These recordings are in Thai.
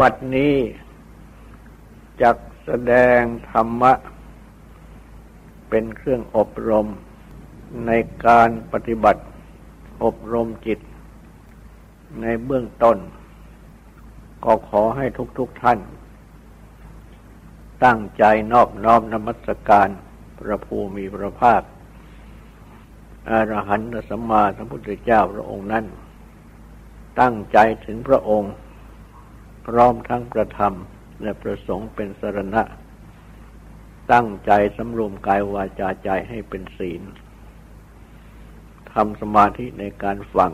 บัดนี้จักแสดงธรรมะ เป็นเครื่องอบรมในการปฏิบัติ อบรมจิต ในเบื้องต้น ก็ขอให้ทุกๆทท่าน ตั้งใจนอบน้อมนมัสการพระภูมิพระภาคอรหันตสัมมาสัมพุทธเจ้าพระองค์นั้น ตั้งใจถึงพระองค์ พร้อมทั้งประธรรม และประสงค์เป็นสรณะ ตั้งใจสำรวมกายวาจาใจให้เป็นศีลทำสมาธิในการฟัง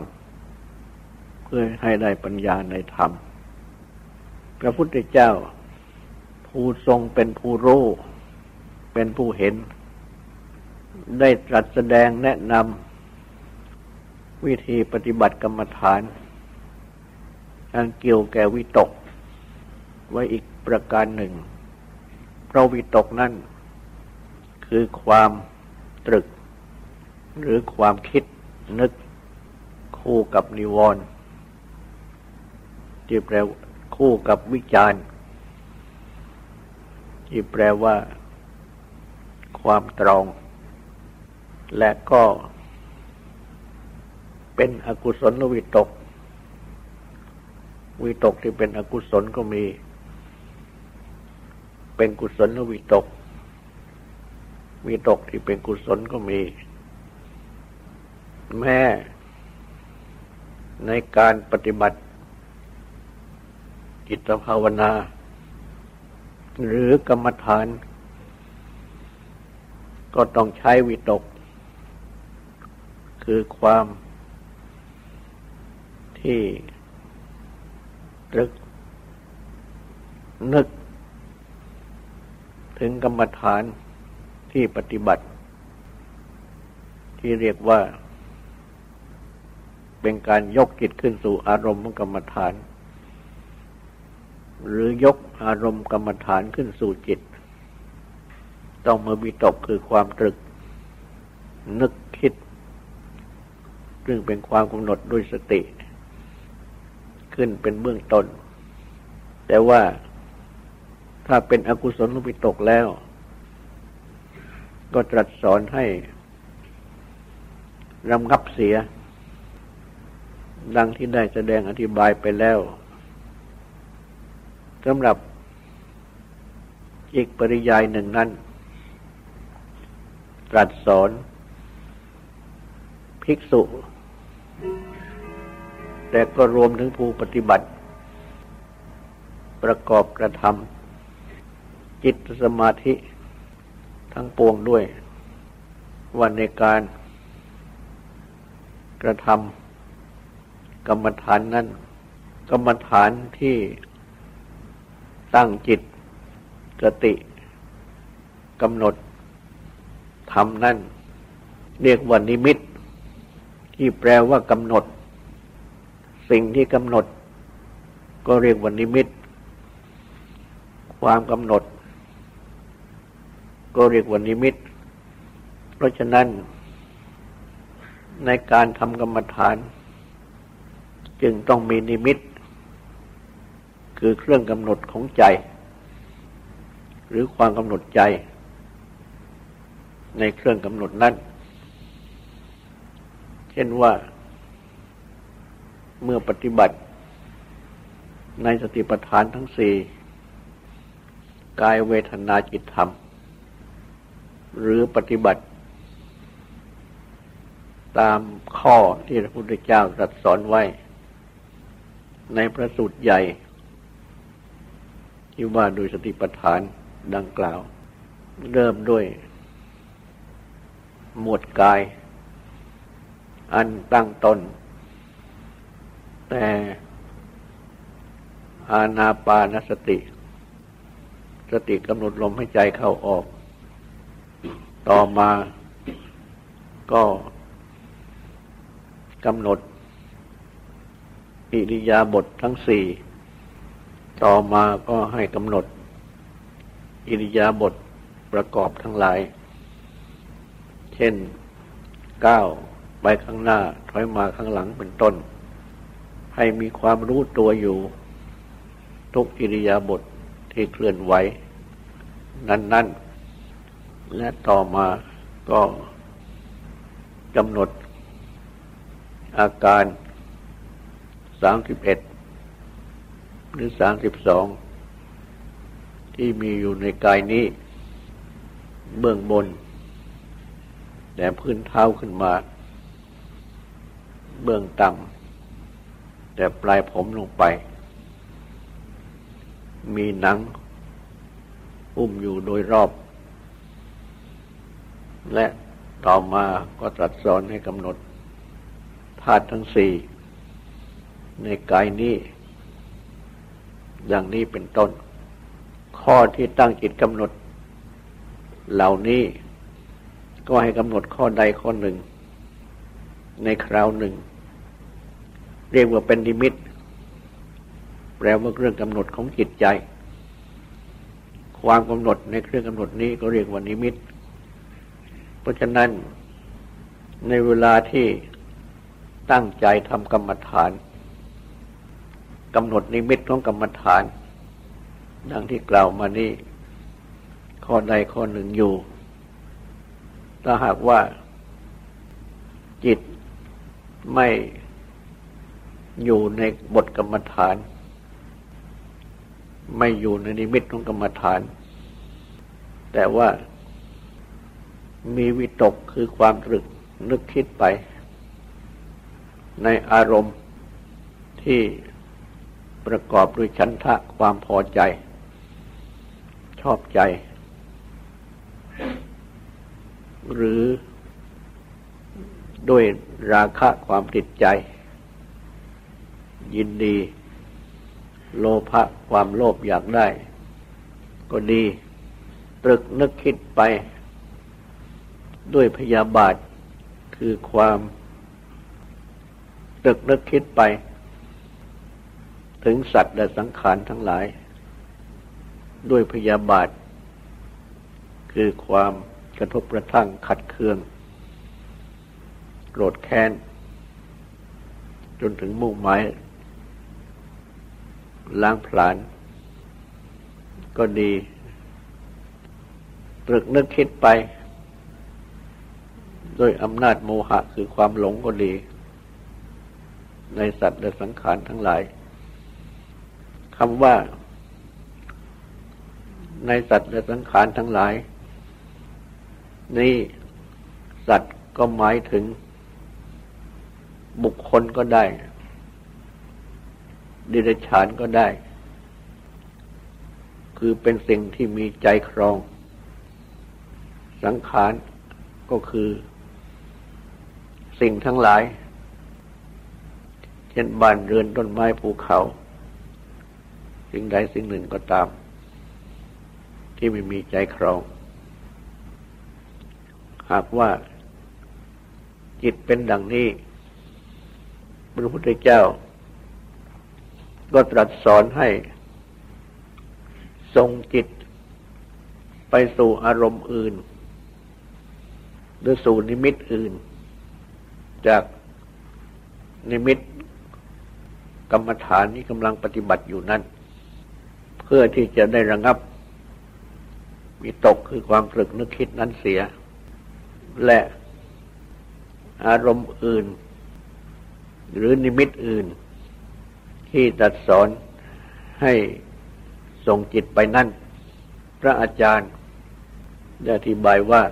เพื่อให้ได้ปัญญาในธรรม พระพุทธเจ้า ผู้ทรงเป็นผู้รู้ เป็นผู้เห็น ได้ตรัสแสดงแนะนำวิธีปฏิบัติกรรมฐานอันเกี่ยวแก่วิตก ไว้อีกประการหนึ่ง เพราะวิตกนั่น คือความตรึก หรือความคิดนึกคู่กับนิวรณ์ที่แปลคู่กับวิจารณ์ที่แปลว่า ความตรอง และก็เป็นอกุศลวิตก วิตกที่เป็นอกุศลก็มี เป็นกุศลวิตก วิตกที่เป็นกุศลก็มี แม้ในการปฏิบัติจิตภาวนา หรือกรรมฐาน ก็ต้องใช้วิตก คือความที่ตรึกนึก ถึงกรรมฐานที่ปฏิบัติ ที่เรียกว่า เป็นการยกจิตขึ้นสู่อารมณ์กรรมฐาน หรือยกอารมณ์กรรมฐานขึ้นสู่จิต ต้องมาวิตกคือความตรึก นึกคิด ซึ่งเป็นความกำหนดด้วยสติ ขึ้นเป็นเบื้องต้น แต่ว่า ถ้าเป็นอกุศลวิตกแล้ว ก็ตรัสสอนให้รำงับเสีย ดังที่ได้แสดงอธิบายไปแล้วสำหรับอีกปริยายหนึ่งนั้น ตรัสสอน ภิกษุ แต่ก็รวมถึงผู้ปฏิบัติ ประกอบกระทำ จิตสมาธิทั้งปวงด้วย วันในการกระทำกรรมฐานนั้นกรรมฐานที่ตั้งจิตกติกำหนดทำนั่น เรียกว่านิมิต ที่แปลว่ากำหนด สิ่งที่กำหนด ก็เรียกว่านิมิต ความกำหนด ก็เรียกว่านิมิต เพราะฉะนั้น ในการทำกรรมฐาน จึงต้องมีนิมิต คือเครื่องกำหนดของใจ หรือความกำหนดใจ ในเครื่องกำหนดนั้น เช่นว่าเมื่อปฏิบัติในสติปัฏฐานทั้งสี่กายเวทนาจิตธรรม หรือปฏิบัติ ตามข้อที่พระพุทธเจ้าตรัสสอนไว้ ในพระสูตรใหญ่ ที่ว่าโดยสติปัฏฐานดังกล่าว เริ่มด้วย หมวดกาย อันตั้งตนแต่อาณาปานสติ สติกำหนดลมให้ใจเข้าออก ต่อมาก็กำหนด อิริยาบถททั้งสี่ ต่อมาก็ให้กำหนด อิริยาบถประกอบทั้งหลาย เช่นก้าวไปข้างหน้าถอยมาข้างหลังเป็นต้น ให้มีความรู้ตัวอยู่ ทุกอิริยาบถทที่เคลื่อนไหว นั้น ๆ และต่อมาก็กำหนดอาการสามสิบเอ็ดหรือสามสิบสองที่มีอยู่ในกายนี้ เบื้องบน แต่พื้นเท้าขึ้นมา เบื้องต่ำแต่ปลายผมลงไป มีหนัง อุ้มอยู่โดยรอบ และต่อมาก็ตรัสสอนให้กำหนดธาตุทั้งสี่ในกายนี้อย่างนี้เป็นต้น ข้อที่ตั้งจิตกำหนด เหล่านี้ก็ให้กำหนดข้อใดข้อหนึ่ง ในคราวหนึ่ง เรียกว่าเป็นนิมิต แปลว่าเรื่องกำหนดของจิตใจ ความกำหนดในเครื่องกำหนดนี้ก็เรียกว่านิมิต เพราะฉะนั้นในเวลาที่ตั้งใจทำกรรมฐานกำหนดนิมิตของกรรมฐาน ดังที่กล่าวมานี้ข้อใดข้อหนึ่งอยู่ ถ้าหากว่าจิตไม่อยู่ในบทกรรมฐาน ไม่อยู่ในนิมิตของกรรมฐาน แต่ว่า มีวิตกคือความตรึกนึกคิดไป ในอารมณ์ที่ประกอบด้วยฉันทะความพอใจ ชอบใจ หรือด้วยราคะความติดใจ ยินดี โลภะความโลภอยากได้ ก็ดี ตรึกนึกคิดไป ด้วยพยาบาท คือความตึกนึกคิดไป ถึงสัตว์และสังขารทั้งหลาย ด้วยพยาบาท คือความกระทบกระทั่งขัดเคือง โกรธแค้น จนถึงมุ่งหมายล้างผลาญก็ดีตรึกนึกคิดไป โดยอำนาจโมหะคือความหลงก็ดี ในสัตว์และสังขารทั้งหลายคำว่า ในสัตว์และสังขารทั้งหลาย นี่สัตว์ก็หมายถึง บุคคลก็ได้ ดิเรกชานก็ได้ คือเป็นสิ่งที่มีใจครอง สังขารก็คือ สิ่งทั้งหลาย เช่นบ้านเรือนต้นไม้ภูเขา สิ่งใดสิ่งหนึ่งก็ตาม ที่ไม่มีใจครอง หากว่าจิตเป็นดังนี้ พระพุทธเจ้า ก็ตรัสสอนให้ทรงจิตไปสู่อารมณ์อื่น หรือสู่นิมิตอื่น จากนิมิตกรรมฐานนี้กำลังปฏิบัติอยู่นั้น เพื่อที่จะได้ระงับมีตกคือความตรึกนึกคิดนั้นเสีย และอารมณ์อื่น หรือนิมิตอื่น ที่ตัดสอนให้ส่งจิตไปนั่น พระอาจารย์ได้อธิบายว่า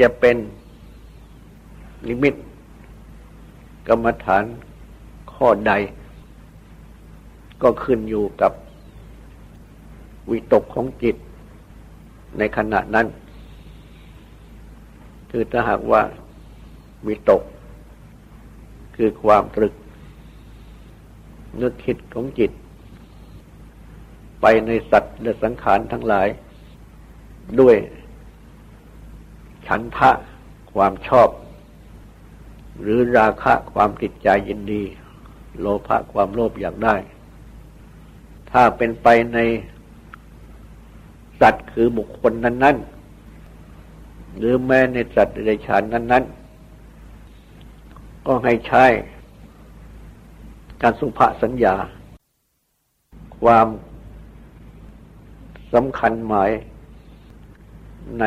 จะเป็น นิมิต กรรมฐานข้อใด ก็ขึ้นอยู่กับวิตกของจิต ในขณะนั้น คือถ้าหากว่าวิตก คือความตรึก นึกคิดของจิต ไปในสัตว์และสังขารทั้งหลาย ด้วยฉันทะความชอบ หรือราคะความติดใจยินดี โลภะความโลภอยากได้ ถ้าเป็นไปในสัตว์คือบุคคลนั้น ๆ หรือแม้ในสัตว์ในฉานนั้น ๆ ก็ให้ใช้การสุภาสัญญา ความสำคัญหมายใน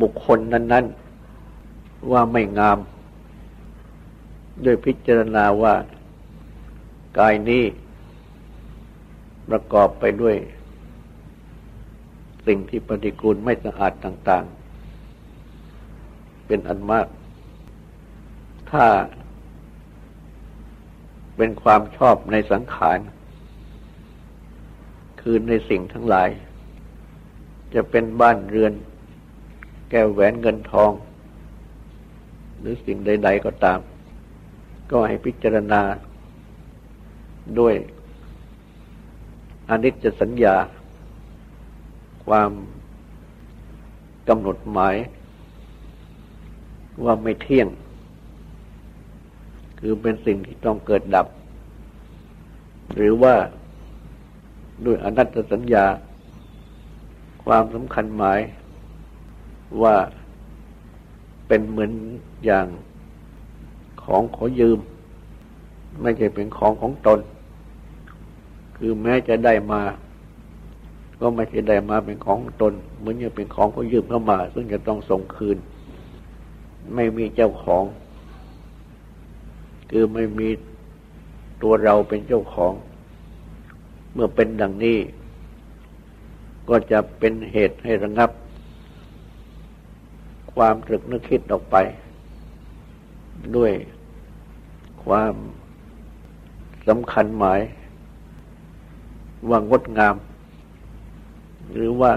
บุคคลนั้น ๆ ว่าไม่งาม ด้วยพิจารณาว่า กายนี้ ประกอบไปด้วย สิ่งที่ปฏิกูลไม่สะอาดต่าง ๆ เป็นอันมาก ถ้าเป็นความชอบในสังขาร คือในสิ่งทั้งหลาย จะเป็นบ้านเรือน แก้วแหวนเงินทอง หรือสิ่งใด ๆ ก็ตาม ก็ให้พิจารณาด้วยอนิจจสัญญา ความกำหนดหมาย ว่าไม่เที่ยง คือเป็นสิ่งที่ต้องเกิดดับ หรือว่าด้วยอนัตตสัญญา ความสำคัญหมายว่า เป็นเหมือนอย่างของขอยืม ไม่ใช่เป็นของของตน คือแม้จะได้มา ก็ไม่ใช่ได้มาเป็นของตน เหมือนยังเป็นของขายืมเข้ามา ซึ่งจะต้องส่งคืน ไม่มีเจ้าของ คือไม่มีตัวเราเป็นเจ้าของ เมื่อเป็นดังนี้ ก็จะเป็นเหตุให้ระงับ ความตรึกนึกคิดออกไป ด้วยความสำคัญหมาย ว่างดงาม หรือว่า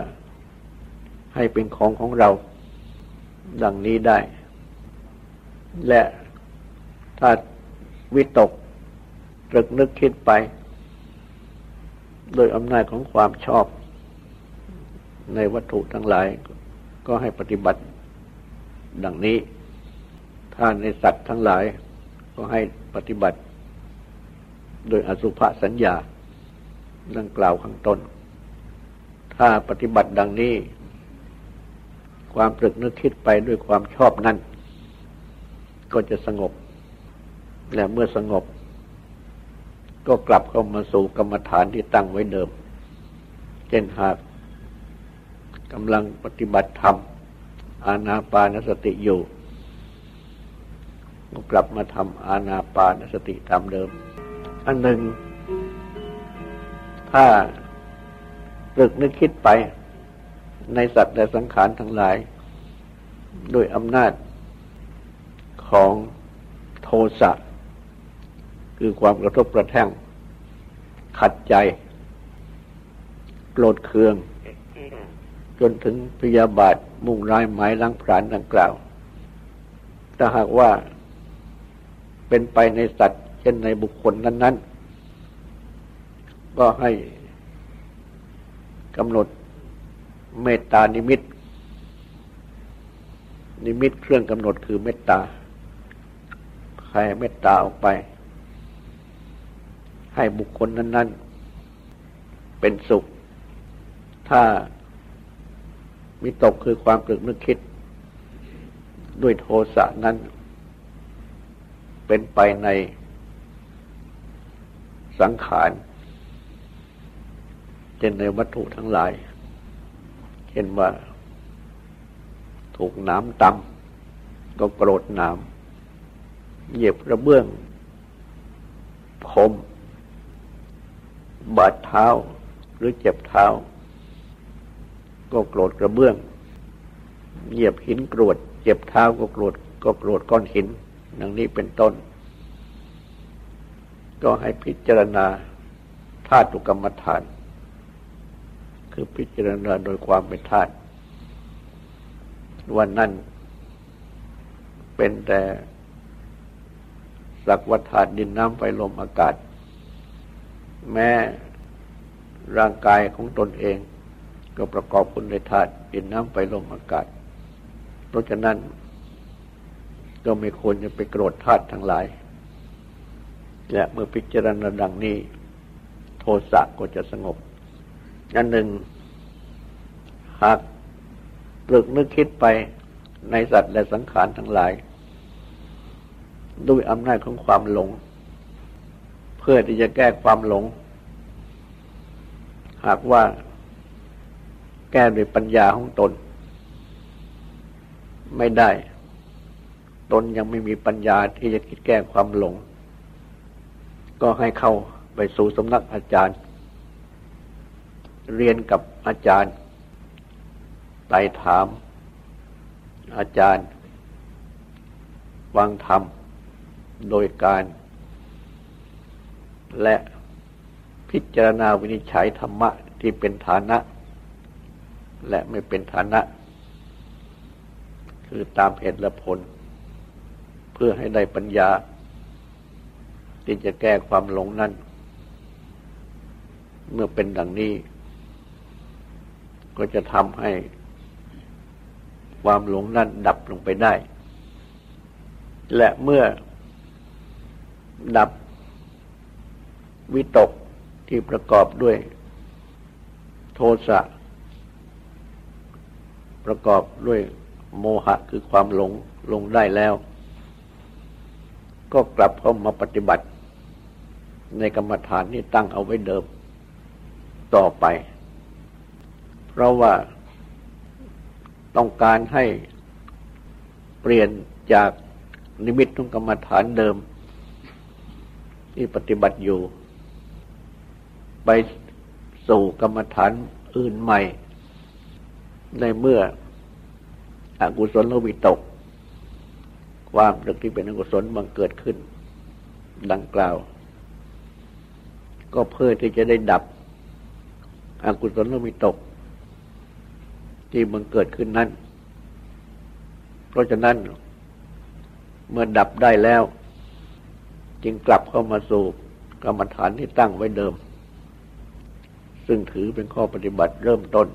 ให้เป็นของของเรา ดังนี้ได้ และถ้าวิตกตรึกนึกคิดไป โดยอำนาจของความชอบ ในวัตถุทั้งหลายก็ให้ปฏิบัติ ดังนี้ถ้าในสัตว์ทั้งหลาย ก็ให้ปฏิบัติ โดยอสุภสัญญาดังกล่าวข้างต้น ถ้าปฏิบัติดังนี้ ความตรึกนึกคิดไปด้วยความชอบนั้น ก็จะสงบ และเมื่อสงบ ก็กลับเข้ามาสู่กรรมฐานที่ตั้งไว้เดิม เช่นหากกำลังปฏิบัติธรรม อาณาปานสติอยู่ก็กลับมาทำอาณาปานสติตามเดิม อันหนึ่ง ถ้าตรึกนึกคิดไป ในสัตว์และสังขารทั้งหลาย ด้วยอำนาจของโทสะคือความกระทบกระแท่ง ขัดใจโกรธเคือง จนถึงพยาบาท มุ่งร้ายหมายล้างผลาญดังกล่าว ถ้าหากว่าเป็นไปในสัตว์ เช่นในบุคคลนั้น ๆ ก็ให้กำหนดเมตตานิมิต นิมิตเครื่องกำหนดคือเมตตาใครเมตตาออกไป ให้บุคคลนั้น ๆ เป็นสุข ถ้า มิตกคือความตรึกนึกคิด ด้วยโทสะนั้น เป็นไปในสังขารเช่นในวัตถุทั้งหลาย เช่นว่า ถูกน้ำตำก็โกรธน้ำเหยียบระเบื้องคมบาดเท้าหรือเจ็บเท้า ก็โกรธกระเบื้อง เหยียบหินกรวดเจ็บเท้าก็โกรธก็โกรธก้อนหินดังนี้เป็นต้น ก็ให้พิจารณาธาตุกรรมฐาน คือพิจารณาโดยความเป็นธาตุวันนั้นเป็นแต่สักวัฏธาตุดินน้ำไฟลมอากาศ แม้ร่างกายของตนเอง ก็ประกอบคุณในธาตุดินน้ำไฟลมอากาศ เพราะฉะนั้น ก็ไม่ควรจะไปโกรธธาตุทั้งหลาย และเมื่อพิจารณาดังนี้ โทสะก็จะสงบอันหนึ่ง หากตรึกนึกคิดไปในสัตว์และสังขารทั้งหลาย ด้วยอำนาจของความหลง เพื่อที่จะแก้ความหลง หากว่า แก้ด้วยปัญญาของตน ไม่ได้ ตนยังไม่มีปัญญาที่จะคิดแก้ความหลง ก็ให้เข้าไปสู่สำนักอาจารย์ เรียนกับอาจารย์ไต่ถาม อาจารย์ฟังธรรม โดยการ และพิจารณาวินิจฉัยธรรมะที่เป็นฐานะ และไม่เป็นฐานะ คือตามเหตุและผล เพื่อให้ได้ปัญญา ที่จะแก้ความหลงนั้น เมื่อเป็นดังนี้ ก็จะทำให้ ความหลงนั้นดับลงไปได้ และเมื่อดับวิตกที่ประกอบด้วยโทสะ ประกอบด้วยโมหะคือความหลงลงได้แล้ว ก็กลับเข้ามาปฏิบัติ ในกรรมฐานที่ตั้งเอาไว้เดิมต่อไป เพราะว่าต้องการให้เปลี่ยนจากนิมิตของกรรมฐานเดิม ที่ปฏิบัติอยู่ ไปสู่กรรมฐานอื่นใหม่ ในเมื่ออกุศลวิตก ความรึกที่เป็นอกุศลบังเกิดขึ้น ดังกล่าว ก็เพื่อที่จะได้ดับอกุศลวิตก ที่มันเกิดขึ้นนั้น เพราะฉะนั้น เมื่อดับได้แล้ว จึงกลับเข้ามาสู่กรรมฐานที่ตั้งไว้เดิม ซึ่งถือเป็นข้อปฏิบัติเริ่มต้น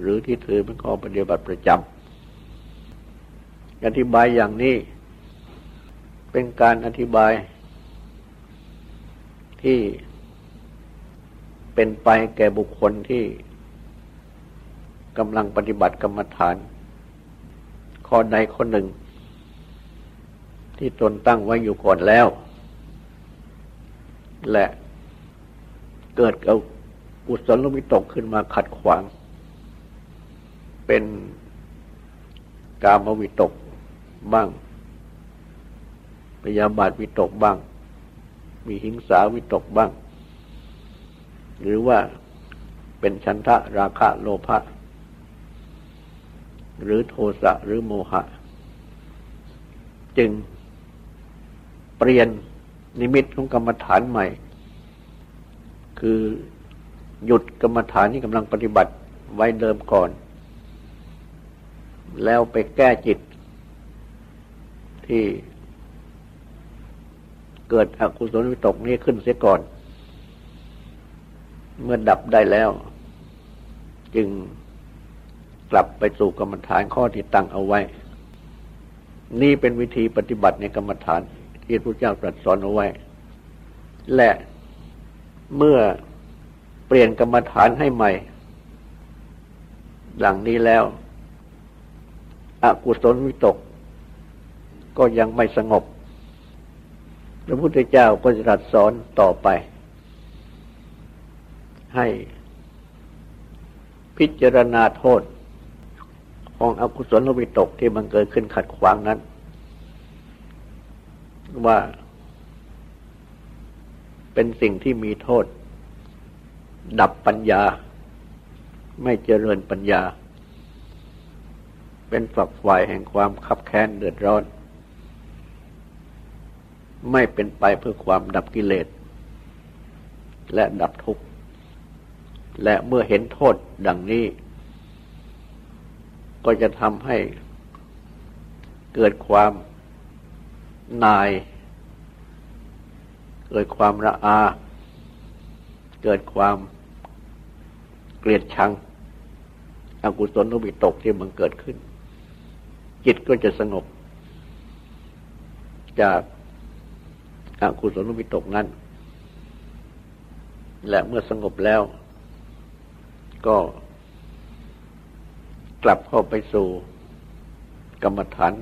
หรือที่ถือเป็นข้อปฏิบัติประจำอธิบายอย่างนี้ เป็นการอธิบาย ที่เป็นไปแก่บุคคลที่กำลังปฏิบัติกรรมฐาน ข้อใดข้อหนึ่ง ที่ตนตั้งไว้อยู่ก่อนแล้ว และเกิดเอากุศลมิตกขึ้นมาขัดขวาง เป็นกามวิตกบ้างพยาบาทวิตกบ้าง มีหิงสาวิตกบ้าง หรือว่าเป็นชันทะราคะโลภะหรือโทสะหรือโมหะ จึงเปลี่ยนนิมิตของกรรมฐานใหม่ คือหยุดกรรมฐานที่กำลังปฏิบัติไว้เดิมก่อน แล้วไปแก้จิต ที่เกิดอกุศลวิตกนี้ขึ้นเสียก่อน เมื่อดับได้แล้ว จึงกลับไปสู่กรรมฐานข้อที่ตั้งเอาไว้ นี่เป็นวิธีปฏิบัติในกรรมฐาน ที่พระเจ้าตรัสสอนเอาไว้ และเมื่อเปลี่ยนกรรมฐานให้ใหม่ หลังนี้แล้ว อกุศลวิตก ก็ยังไม่สงบ พระพุทธเจ้าก็จะตรัสสอนต่อไป ให้พิจารณาโทษ ของอกุศลวิตกที่มันเกิดขึ้นขัดขวางนั้น ว่าเป็นสิ่งที่มีโทษ ดับปัญญา ไม่เจริญปัญญา เป็นฝักฝ่ายแห่งความขับแค้นเดือดร้อน ไม่เป็นไปเพื่อความดับกิเลส และดับทุกข์ และเมื่อเห็นโทษดังนี้ ก็จะทำให้เกิดความนาย เกิดความระอา เกิดความเกลียดชังอกุศลนุบิตกที่มันเกิดขึ้น จิตก็จะสงบ จากอากุศลนุบิตกนั้น และเมื่อสงบแล้ว ก็กลับเข้าไปสู่กรรมฐาน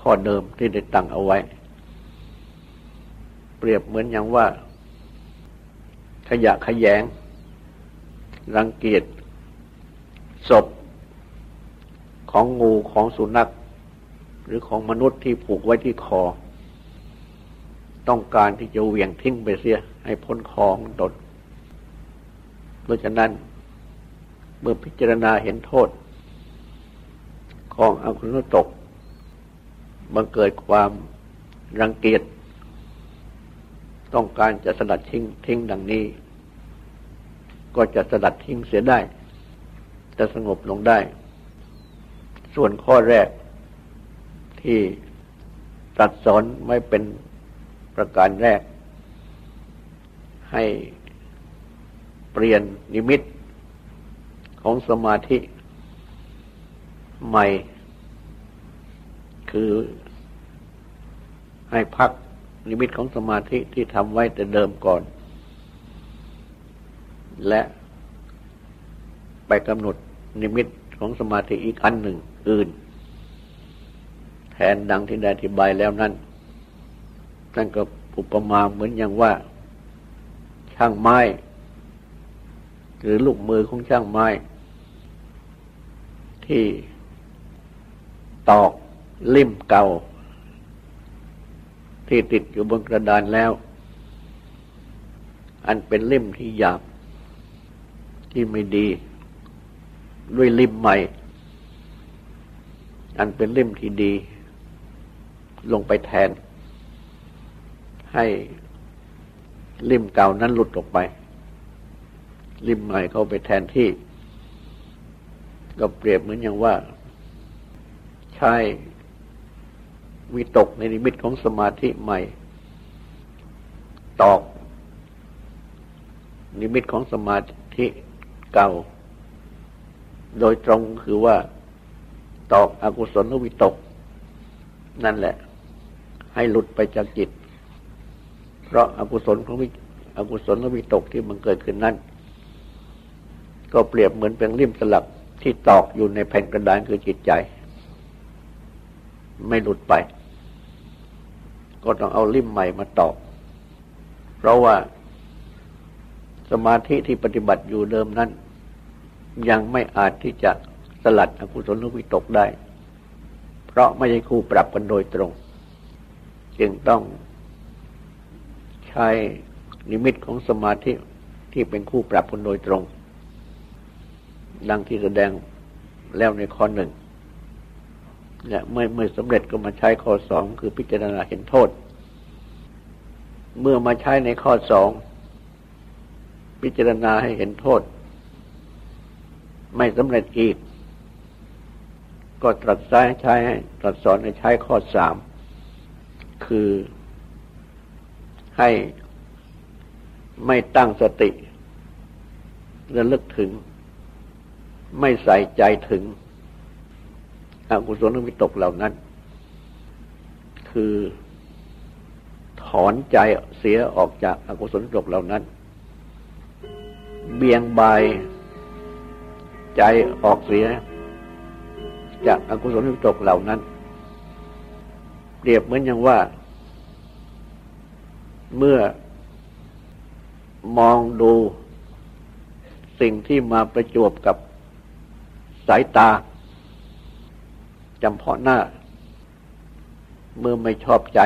ข้อเดิมที่ได้ตั้งเอาไว้ เปรียบเหมือนอย่างว่า ขยะขยง รังเกียจศพของงูของสุนัข หรือของมนุษย์ที่ผูกไว้ที่คอ ต้องการที่จะเหวี่ยงทิ้งไปเสีย ให้พ้นคอของตนเพราะฉะนั้นเมื่อพิจารณาเห็นโทษ ของอกุศลตกบังเกิดความรังเกียจต้องการจะสลัดทิ้งทิ้งดังนี้ ก็จะสลัดทิ้งเสียได้ จะสงบลงได้ ส่วนข้อแรก ที่ตัดสอนไม่เป็นประการแรก ให้เปลี่ยนนิมิตของสมาธิใหม่ คือให้พักนิมิตของสมาธิที่ทำไว้แต่เดิมก่อน และไปกำหนดนิมิตของสมาธิอีกอันหนึ่งอื่น แทนดังที่ได้อธิบายแล้วนั้นท่นก็อุปมาเหมือนอย่างว่า ช่างไม้ หรือลูกมือของช่างไม้ ที่ตอกลิ่มเก่า ที่ติดอยู่บนกระดานแล้ว อันเป็นเล่มที่หยาบที่ไม่ดี ด้วยลิ่มใหม่ อันเป็นเล่มที่ดี ลงไปแทน ให้ลิ่มเก่านั้นหลุดออกไปลิ่มใหม่เข้าไปแทนที่ ก็เปรียบเหมือนอย่างว่า ใช้วิตกในนิมิตของสมาธิใหม่ ตอก นิมิตของสมาธิเก่า โดยตรงคือว่า ตอกอกุศลวิตก นั่นแหละ ให้หลุดไปจากจิต เพราะอากุศลของวิอกุศลวิตกที่มันเกิดขึ้นนั้น ก็เปรียบเหมือนเป็นริมสลักที่ตอกอยู่ในแผ่นกระดานคือจิตใจ ไม่หลุดไป ก็ต้องเอาลิ่มใหม่มาตอบเพราะว่าสมาธิที่ปฏิบัติอยู่เดิมนั้น ยังไม่อาจที่จะสลัดอกุศลวิตกได้ เพราะไม่ใช่คู่ปรับกันโดยตรง จึงต้องใช้นิมิตของสมาธิที่เป็นคู่ปรับกันโดยตรง ดังที่แสดงแล้วในข้อหนึ่งเนี่ยเมื่อเมื่อสำเร็จก็มาใช้ข้อสองคือพิจารณาเห็นโทษ เมื่อมาใช้ในข้อสองพิจารณาให้เห็นโทษ ไม่สำเร็จอีก ก็ตรัสใช้ใช้ให้ตรัสสอนให้ใช้ข้อสาม คือให้ไม่ตั้งสติระลึกถึง ไม่ใส่ใจถึงอกุศลวิตกเหล่านั้น คือถอนใจเสียออกจากอากุศลวิตกเหล่านั้น เบี่ยงบายใจออกเสีย จากอากุศลวิตกเหล่านั้น รียบเหมือนอย่างว่า เมื่อมองดูสิ่งที่มาประจวบกับสายตาจำเพาะหน้า เมื่อไม่ชอบใจ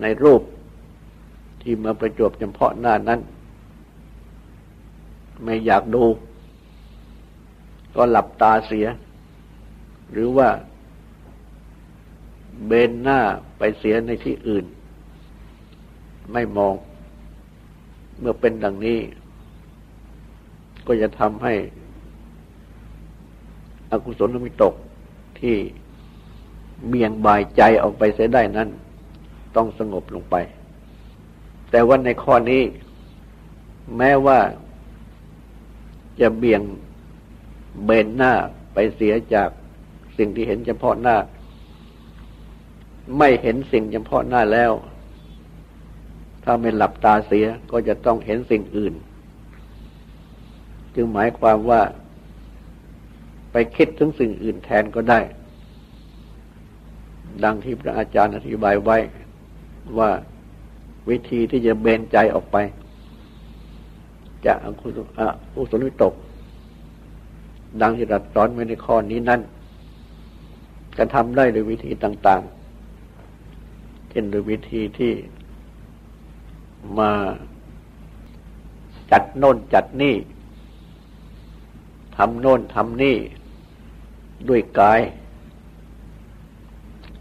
ในรูปที่มาประจบจำเพาะหน้านั้น ไม่อยากดู ก็หลับตาเสีย หรือว่า เบนหน้าไปเสียในที่อื่น ไม่มอง เมื่อเป็นดังนี้ ก็จะทำให้ อกุศลมิตกที่เบี่ยงบายใจออกไปเสียได้นั้น ต้องสงบลงไป แต่ว่าในข้อนี้ แม้ว่าจะเบี่ยงเบนหน้าไปเสียจากสิ่งที่เห็นเฉพาะหน้า ไม่เห็นสิ่งเฉพาะหน้าแล้ว ถ้าไม่หลับตาเสียก็จะต้องเห็นสิ่งอื่น จึงหมายความว่าไปคิดถึงสิ่งอื่นแทนก็ได้ ดังที่พระอาจารย์อธิบายไว้ว่าวิธีที่จะเบนใจออกไป จากอกุศลอุศลวิตก ดังที่รัสสอนไว้ในข้อนี้นั้นจะทำได้โดยวิธีต่าง ๆ เช่นโดยวิธีที่มาจัดโน่นจัดนี่ทำโน่นทำนี่ ด้วยกาย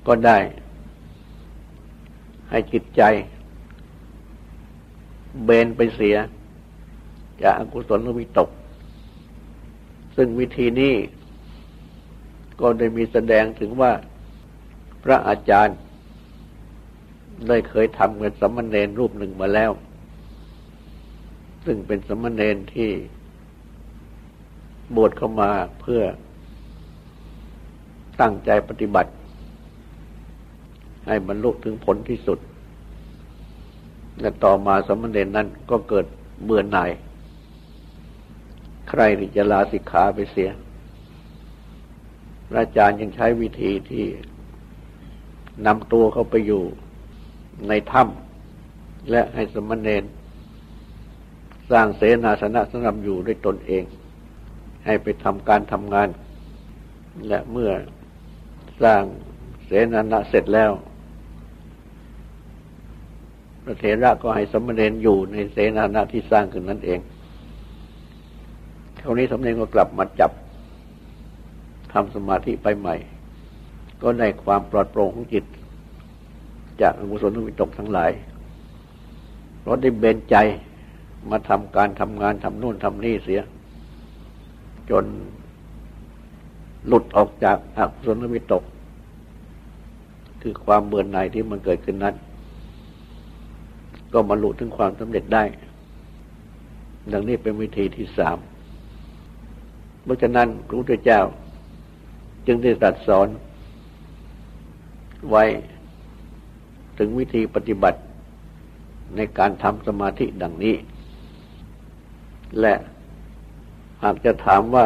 ก็ได้ ให้จิตใจ เบนไปเสีย จากอกุศลวิตก ซึ่งวิธีนี้ ก็ได้มีแสดงถึงว่าพระอาจารย์ ได้เคยทำกับสมณเณรรูปหนึ่งมาแล้ว ซึ่งเป็นสมณเณรที่บวชเข้ามาเพื่อตั้งใจปฏิบัติ ให้บรรลุถึงผลที่สุด และต่อมาสมณเณรนั้นก็เกิดเบื่อหน่าย ใครที่จะลาสิกขาไปเสียอาจารย์ยังใช้วิธีที่นำตัวเข้าไปอยู่ ในถ้ำและให้สมณเณรสร้างเสนาสนะสำหรับอยู่ด้วยตนเอง ให้ไปทำการทำงาน และเมื่อสร้างเสนาสนะเสร็จแล้วพระเถระก็ให้สมณเณรอยู่ในเสนาสนะที่สร้างขึ้นนั่นเองคราวนี้สมณเณรก็กลับมาจับทำสมาธิไปใหม่ ก็ได้ความปลอดโปร่งของจิต จากอกุศลวิตกทั้งหลายเราได้เบนใจมาทำการทำงานทำนู่นทำนี่เสีย จนหลุดออกจากอกุศลวิตก คือความเบื่อหน่ายที่มันเกิดขึ้นนั้น ก็มาหลุดถึงความสำเร็จได้ ดังนี้เป็นวิธีที่สามเพราะฉะนั้นพระพุทธเจ้า จึงได้ตรัสสอนไว้ ถึงวิธีปฏิบัติในการทำสมาธิดังนี้ และหากจะถามว่า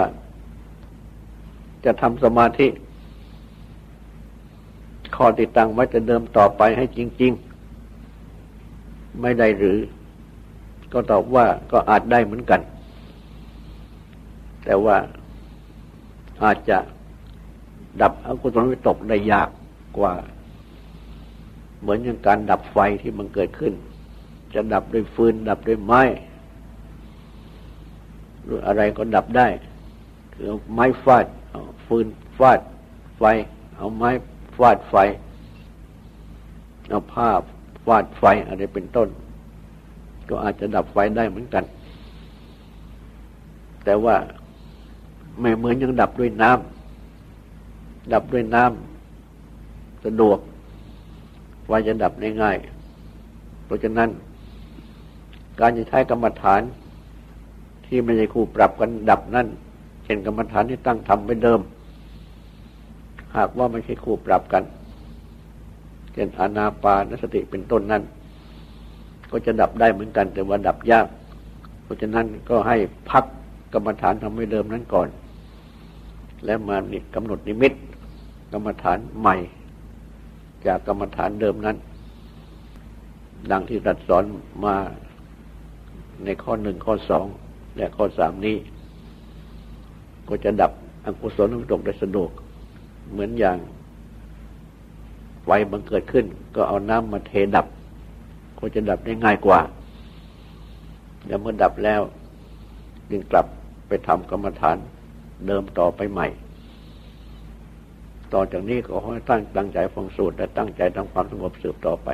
จะทำสมาธิ ข้อติดตั้งไว้จะเดิมต่อไปให้จริง ๆ ไม่ได้หรือ ก็ตอบว่าก็อาจได้เหมือนกัน แต่ว่าอาจจะดับอกุศลวิตกได้ยากกว่า เหมือนอย่างการดับไฟที่มันเกิดขึ้น จะดับด้วยฟืน ดับด้วยไม้หรืออะไรก็ดับได้ คือไม้ฟาดฟืนฟาดไฟ เอาไม้ฟาดไฟ เอาผ้าฟาดไฟอะไรเป็นต้น ก็อาจจะดับไฟได้เหมือนกัน แต่ว่าไม่เหมือนยังดับด้วยน้ำดับด้วยน้ำสะดวก ไฟจะดับได้ง่าย เพราะฉะนั้น การจะใช้กรรมฐาน ที่ไม่ใช่คู่ปรับกันดับนั่นเช่นกรรมฐานที่ตั้งทำไปเดิม หากว่าไม่ใช่คู่ปรับกันเช่นอานาปานสติเป็นต้นนั้น ก็จะดับได้เหมือนกัน แต่ว่าดับยาก เพราะฉะนั้นก็ให้พักกรรมฐานทำไปเดิมนั้นก่อน แล้วมานี่กำหนดนิมิต กรรมฐานใหม่ จากกรรมฐานเดิมนั้น ดังที่รัสสอนมาในข้อหนึ่งข้อสองและข้อสามนี้ ก็จะดับอกุศลวิตกได้สะดวก เหมือนอย่างไฟบังเกิดขึ้น ก็เอาน้ำมาเทดับ ก็จะดับได้ง่ายกว่า แล้วเมื่อดับแล้ว จึงกลับไปทำกรรมฐานเดิมต่อไปใหม่ ต่อจากนี้ก็ขอให้ตั้งตั้งใจฟังสูตรและตั้งใจทำความสงบสืบต่อไป